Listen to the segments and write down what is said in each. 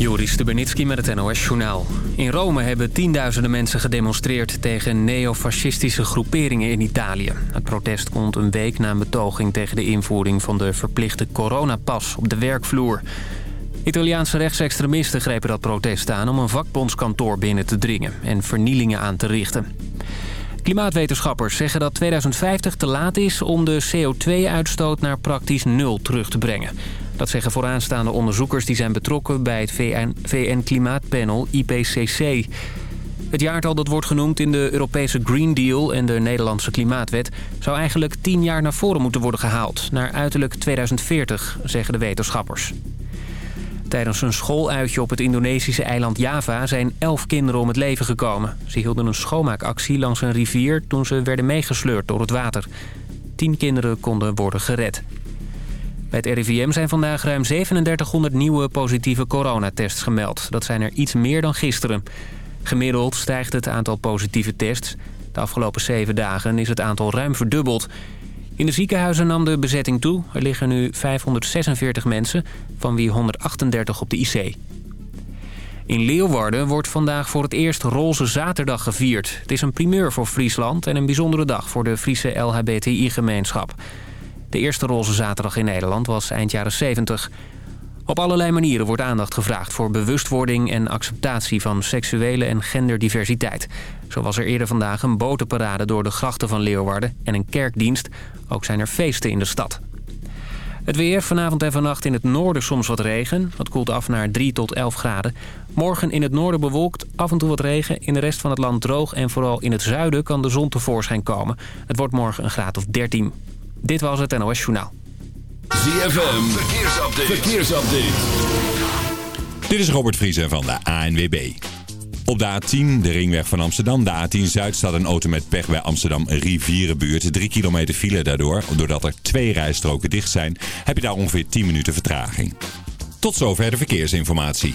Joris Stubenitski met het NOS-journaal. In Rome hebben tienduizenden mensen gedemonstreerd... tegen neofascistische groeperingen in Italië. Het protest komt een week na een betoging... tegen de invoering van de verplichte coronapas op de werkvloer. Italiaanse rechtsextremisten grepen dat protest aan... om een vakbondskantoor binnen te dringen en vernielingen aan te richten. Klimaatwetenschappers zeggen dat 2050 te laat is... om de CO2-uitstoot naar praktisch nul terug te brengen... Dat zeggen vooraanstaande onderzoekers die zijn betrokken bij het VN-klimaatpanel IPCC. Het jaartal dat wordt genoemd in de Europese Green Deal en de Nederlandse Klimaatwet... zou eigenlijk tien jaar naar voren moeten worden gehaald, naar uiterlijk 2040, zeggen de wetenschappers. Tijdens een schooluitje op het Indonesische eiland Java zijn elf kinderen om het leven gekomen. Ze hielden een schoonmaakactie langs een rivier toen ze werden meegesleurd door het water. Tien kinderen konden worden gered. Bij het RIVM zijn vandaag ruim 3700 nieuwe positieve coronatests gemeld. Dat zijn er iets meer dan gisteren. Gemiddeld stijgt het aantal positieve tests. De afgelopen zeven dagen is het aantal ruim verdubbeld. In de ziekenhuizen nam de bezetting toe. Er liggen nu 546 mensen, van wie 138 op de IC. In Leeuwarden wordt vandaag voor het eerst Roze Zaterdag gevierd. Het is een primeur voor Friesland en een bijzondere dag voor de Friese LHBTI-gemeenschap. De eerste roze zaterdag in Nederland was eind jaren 70. Op allerlei manieren wordt aandacht gevraagd voor bewustwording en acceptatie van seksuele en genderdiversiteit. Zo was er eerder vandaag een botenparade door de grachten van Leeuwarden en een kerkdienst. Ook zijn er feesten in de stad. Het weer, vanavond en vannacht in het noorden soms wat regen. Dat koelt af naar 3 tot 11 graden. Morgen in het noorden bewolkt, af en toe wat regen. In de rest van het land droog en vooral in het zuiden kan de zon tevoorschijn komen. Het wordt morgen een graad of 13. Dit was het NOS Journaal. ZFM, verkeersupdate. verkeersupdate. Dit is Robert Vriezen van de ANWB. Op de A10, de ringweg van Amsterdam, de A10 Zuid staat een auto met pech bij Amsterdam Rivierenbuurt. Drie kilometer file daardoor. Doordat er twee rijstroken dicht zijn, heb je daar ongeveer 10 minuten vertraging. Tot zover de verkeersinformatie.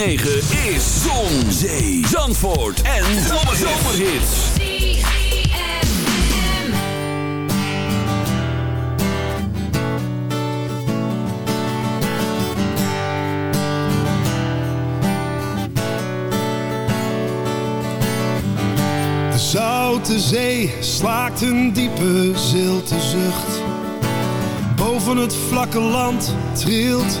106.9 is Zon, Zee, Zandvoort en Zomerhits. De zoute zee slaakt een diepe zilte zucht. Boven het vlakke land trilt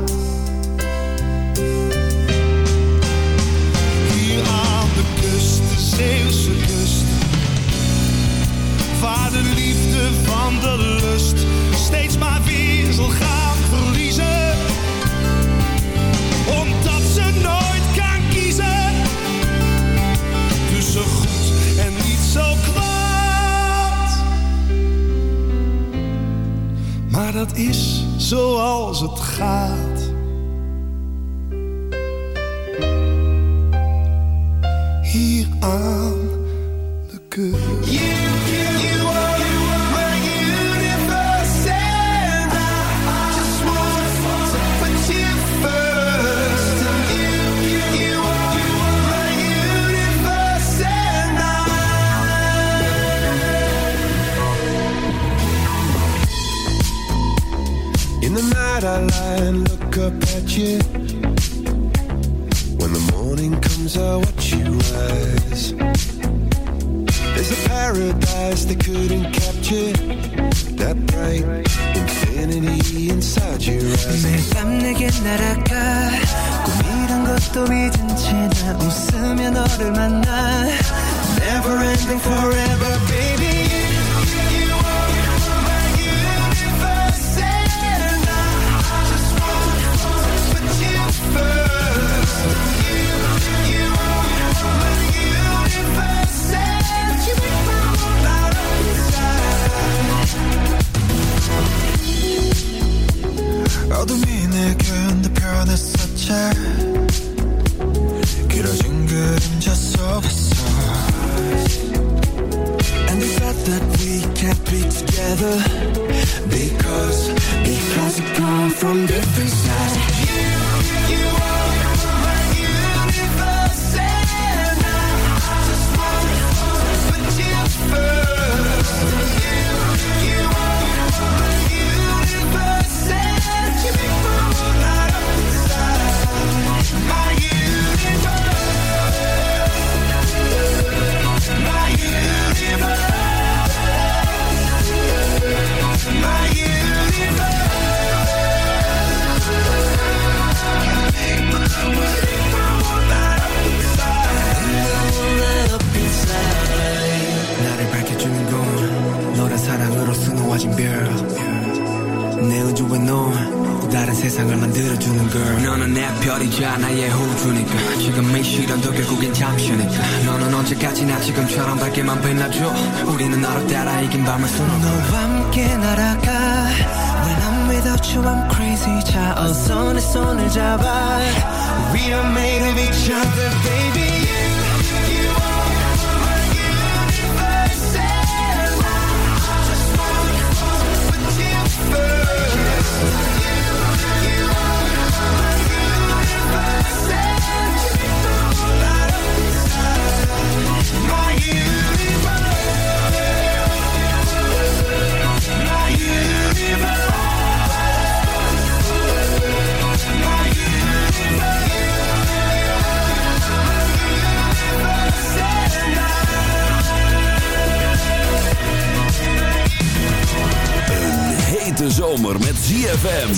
ZFM.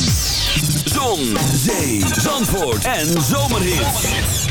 Zon, zee, zandvoort en zomerhits.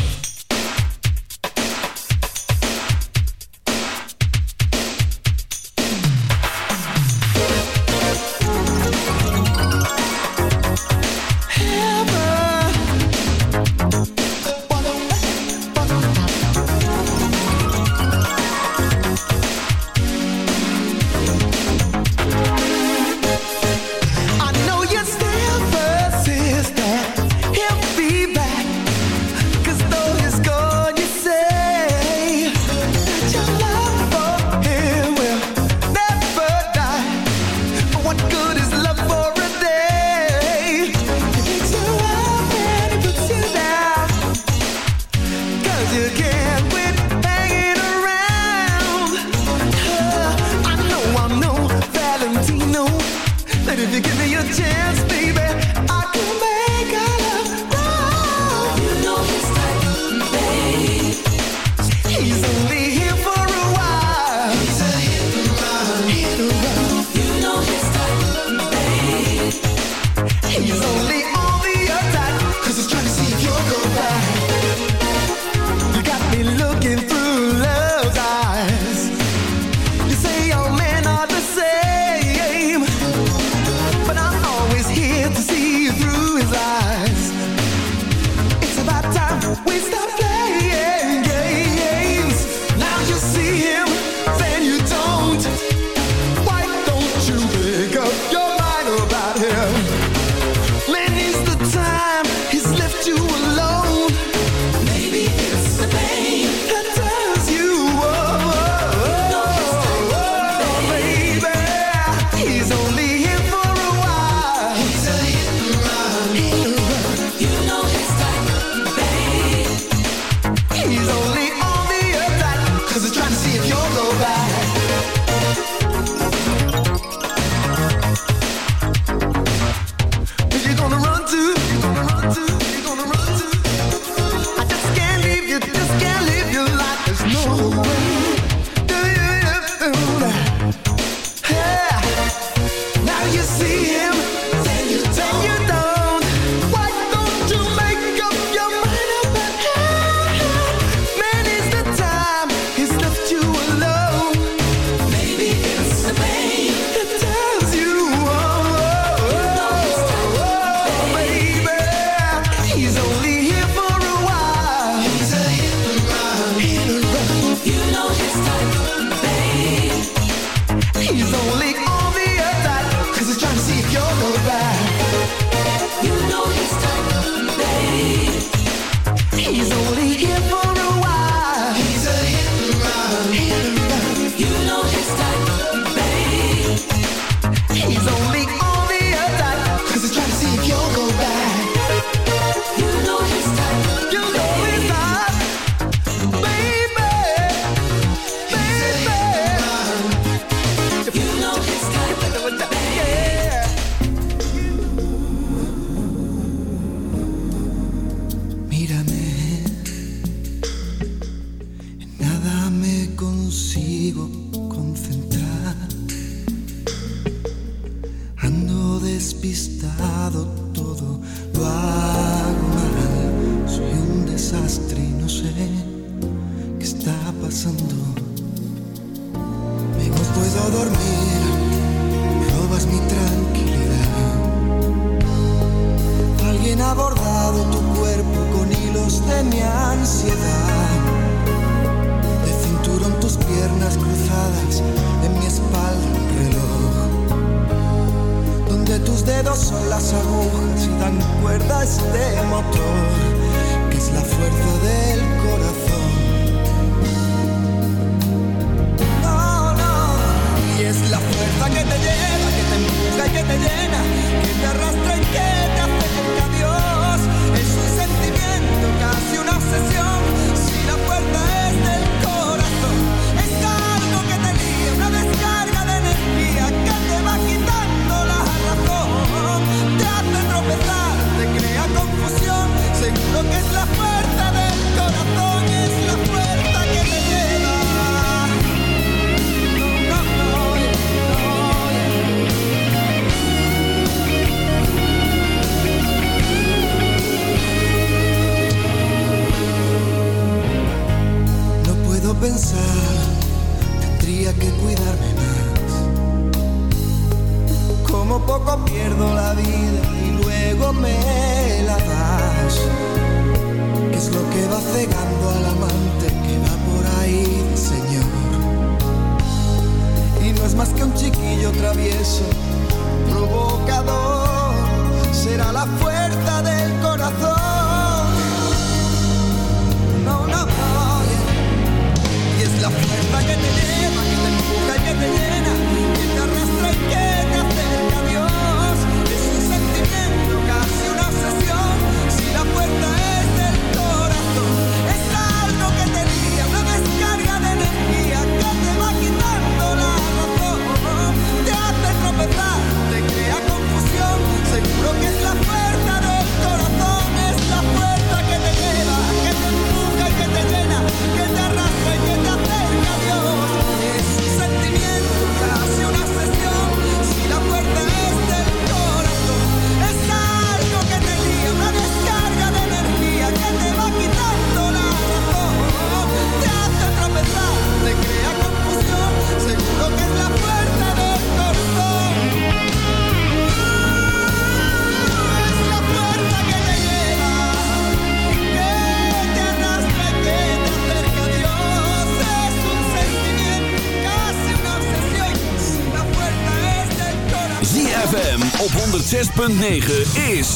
.9 is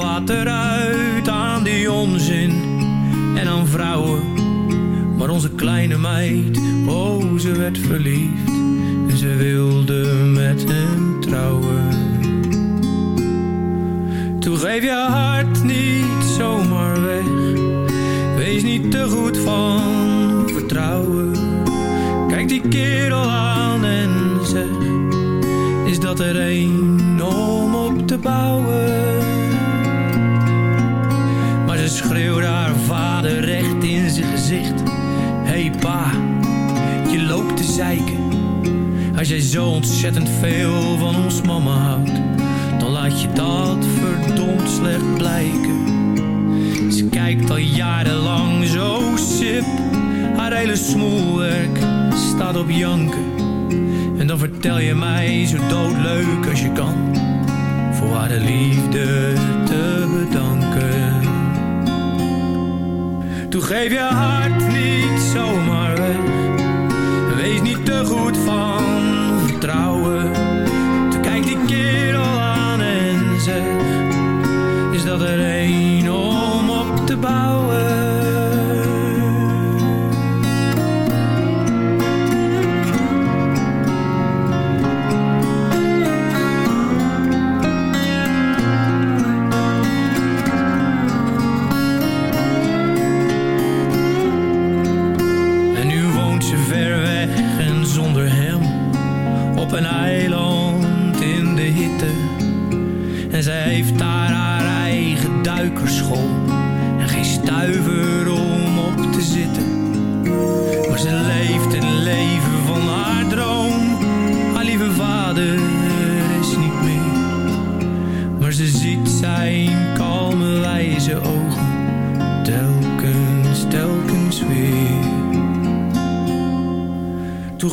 Water uit aan die onzin en aan vrouwen. Maar onze kleine meid, oh ze werd verliefd en ze wilde met hem trouwen. Toen geef je hart niet zomaar weg, wees niet te goed van vertrouwen. Kijk die kerel aan en zeg, is dat er een om op te bouwen? zeiken. Als jij zo ontzettend veel van ons mama houdt, dan laat je dat verdomd slecht blijken. Ze kijkt al jarenlang zo sip, haar hele smoelwerk staat op janken. En dan vertel je mij zo doodleuk als je kan, voor haar de liefde te bedanken. Toen geef je hart niet zomaar weg Wees niet te goed van vertrouwen. Toen kijkt die kerel aan en zegt: is dat er een?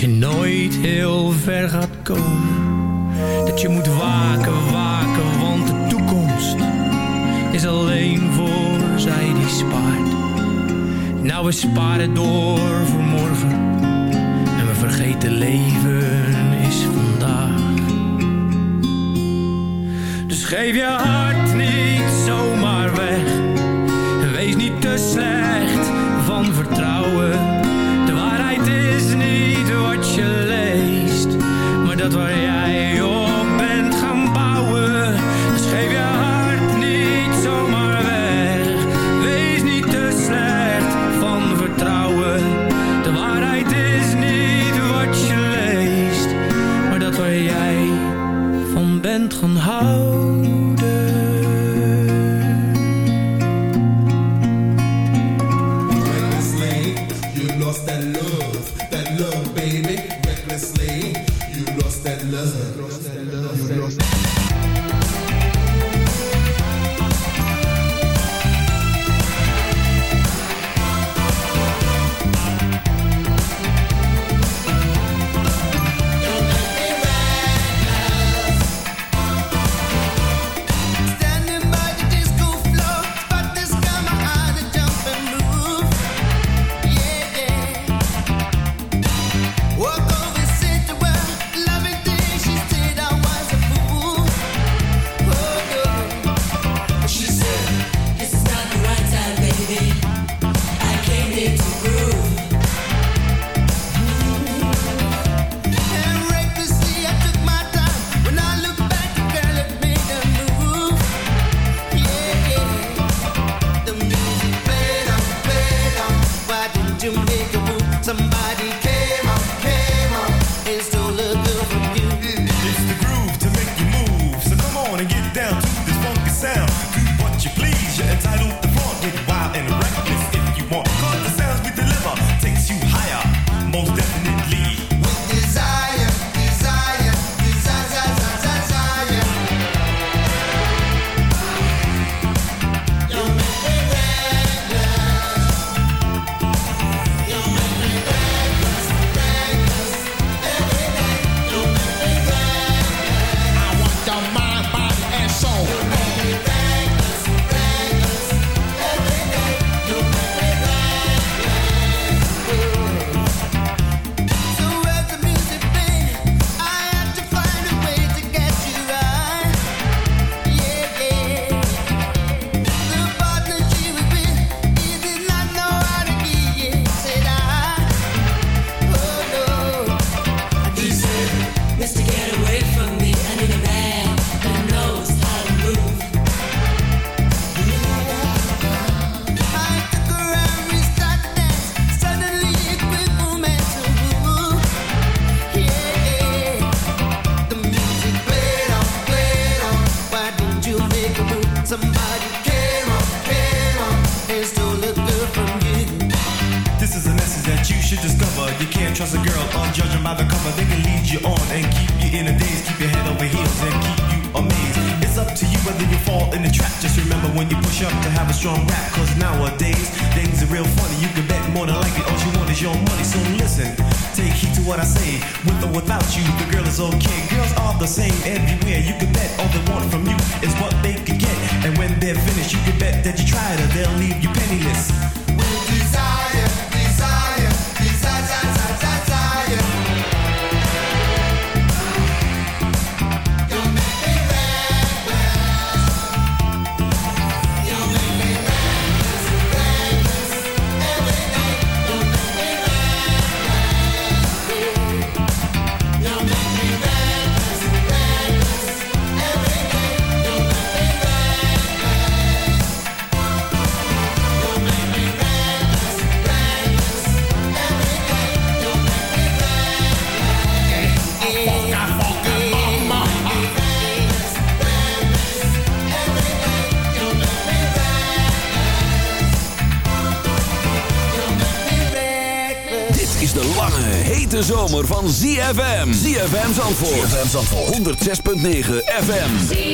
je nooit heel ver gaat komen. Dat je moet waken, waken, want de toekomst is alleen voor zij die spaart. Nou, we sparen door voor morgen en we vergeten leven is vandaag. Dus geef je hart. 106.9 FM.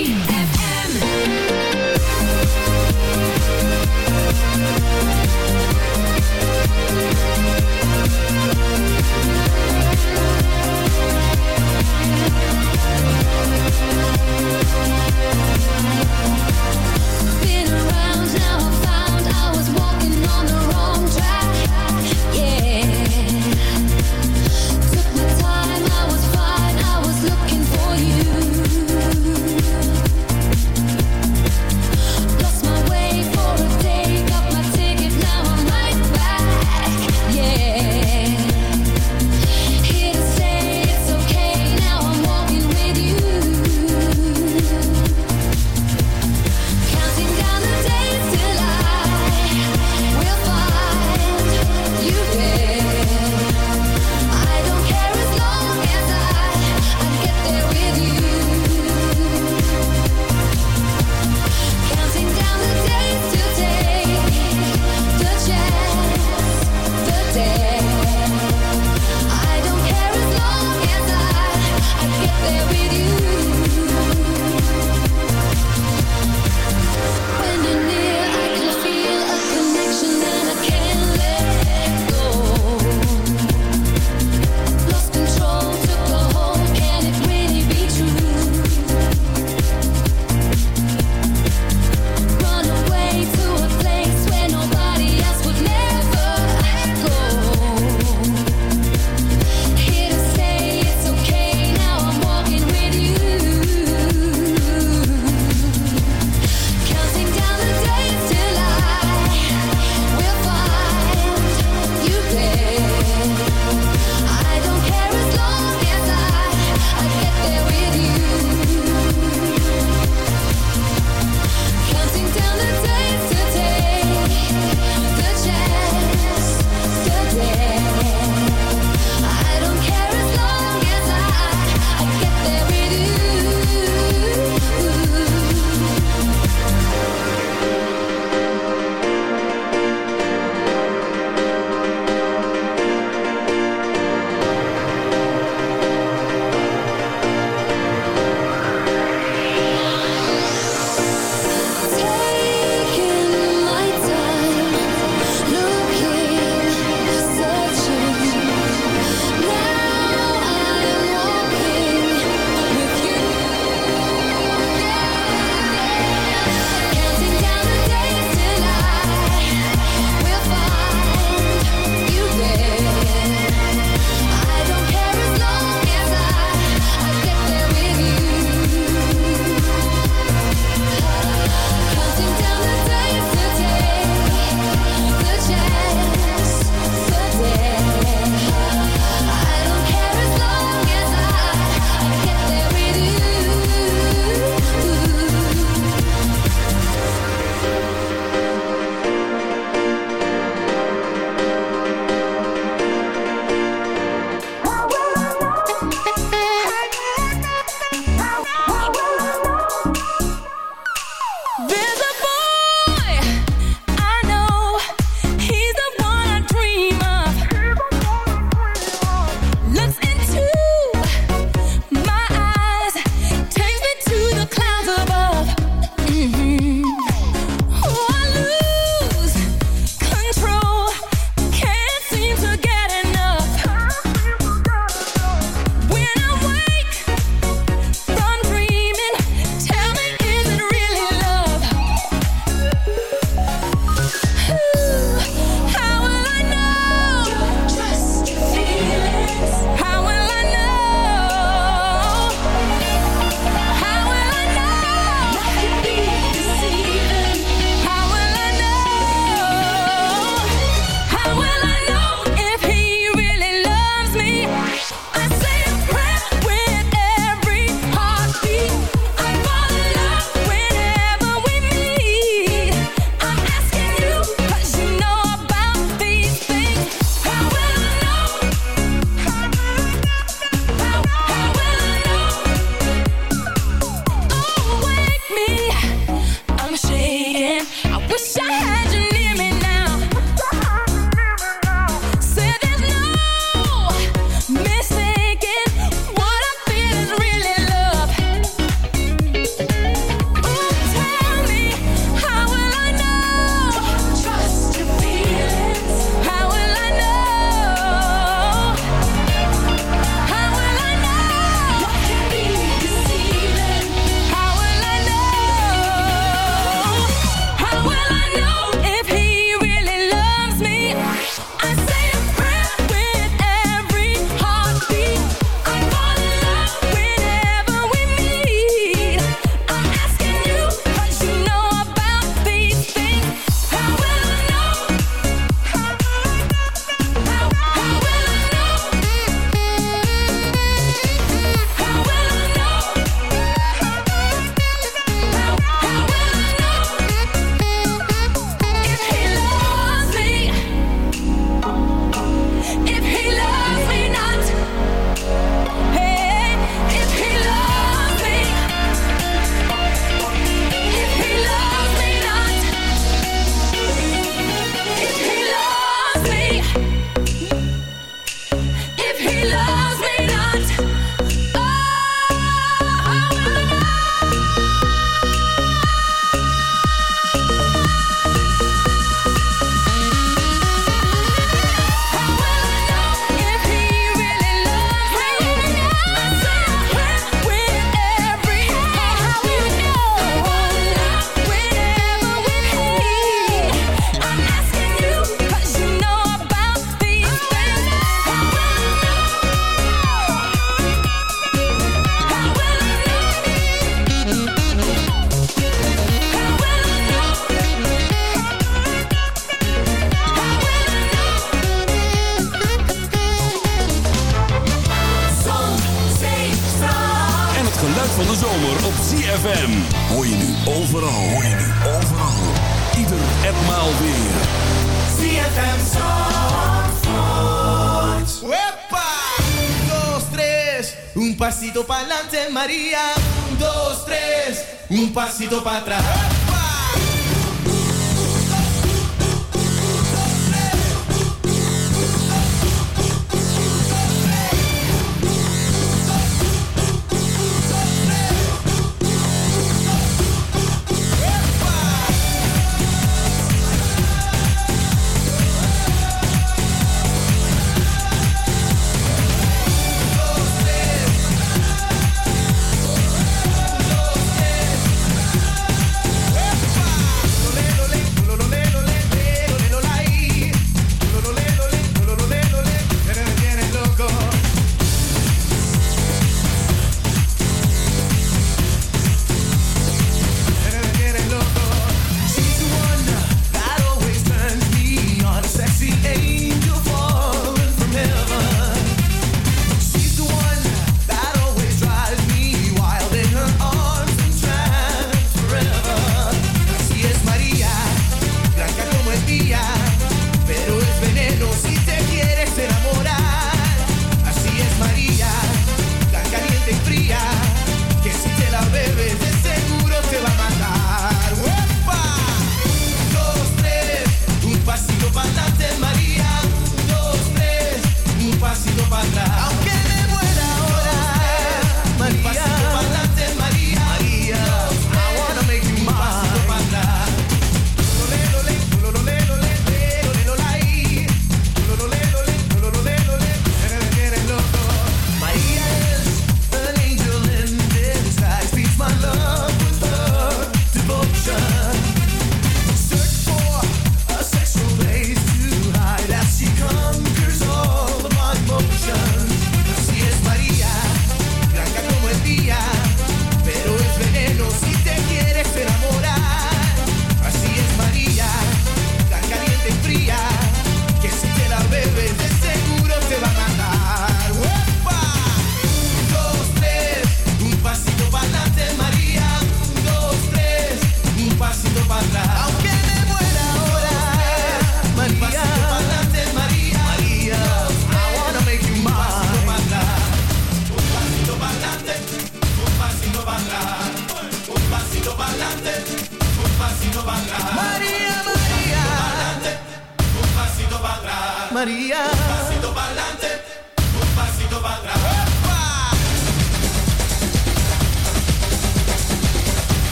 So bye.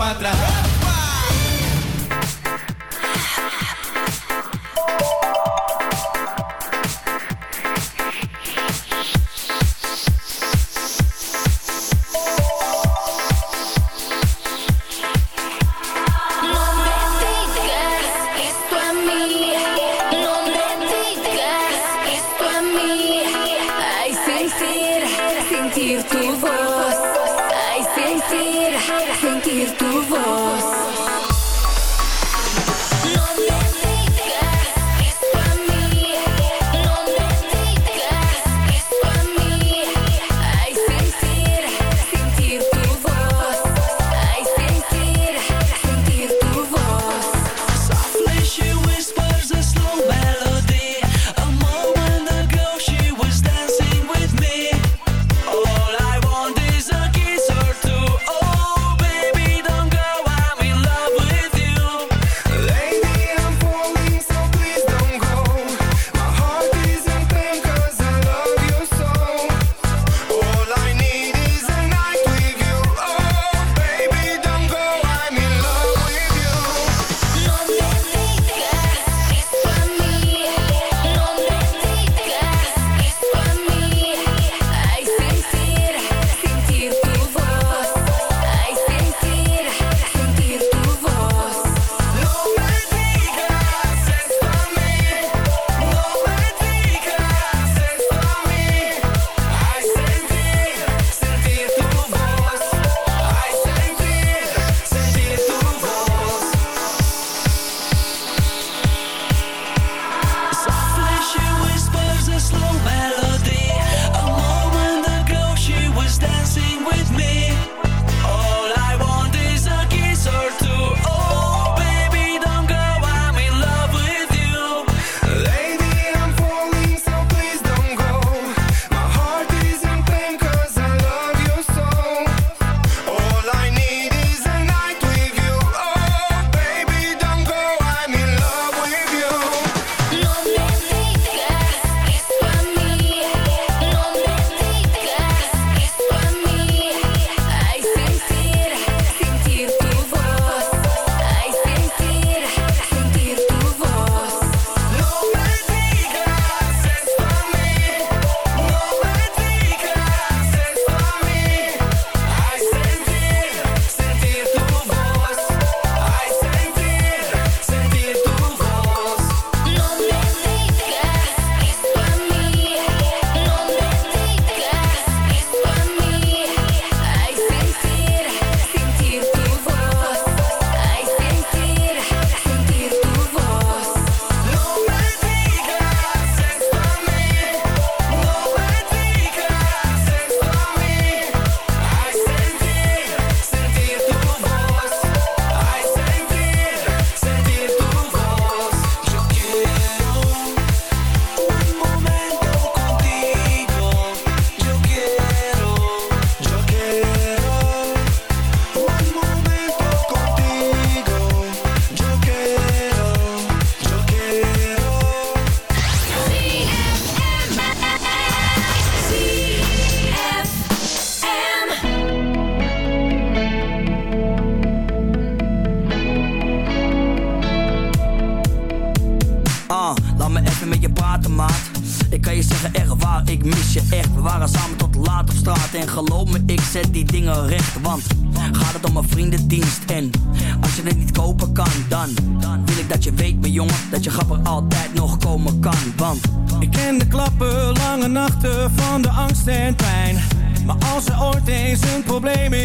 Para atrás.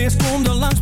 Is, kom dan langs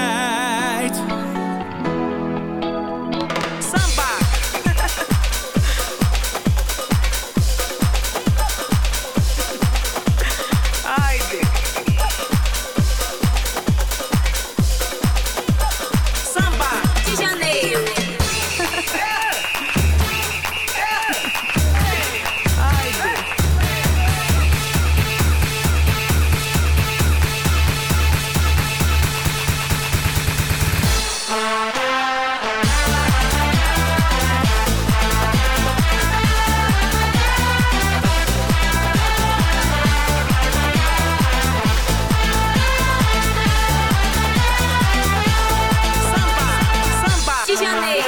canciones.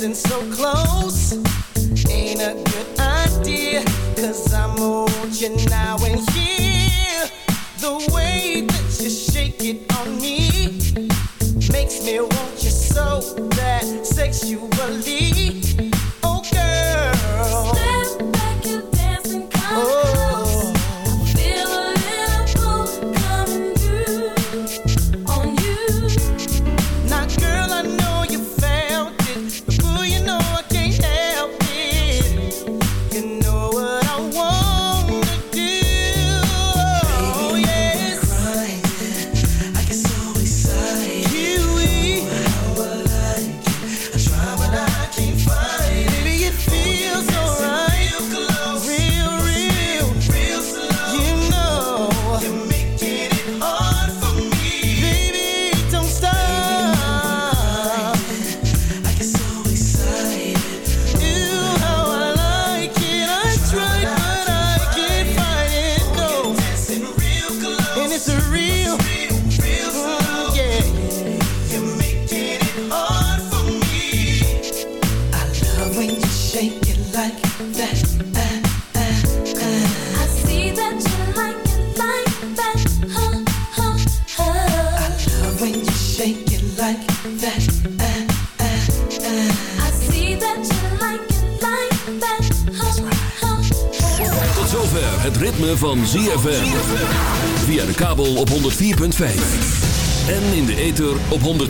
dancing so close.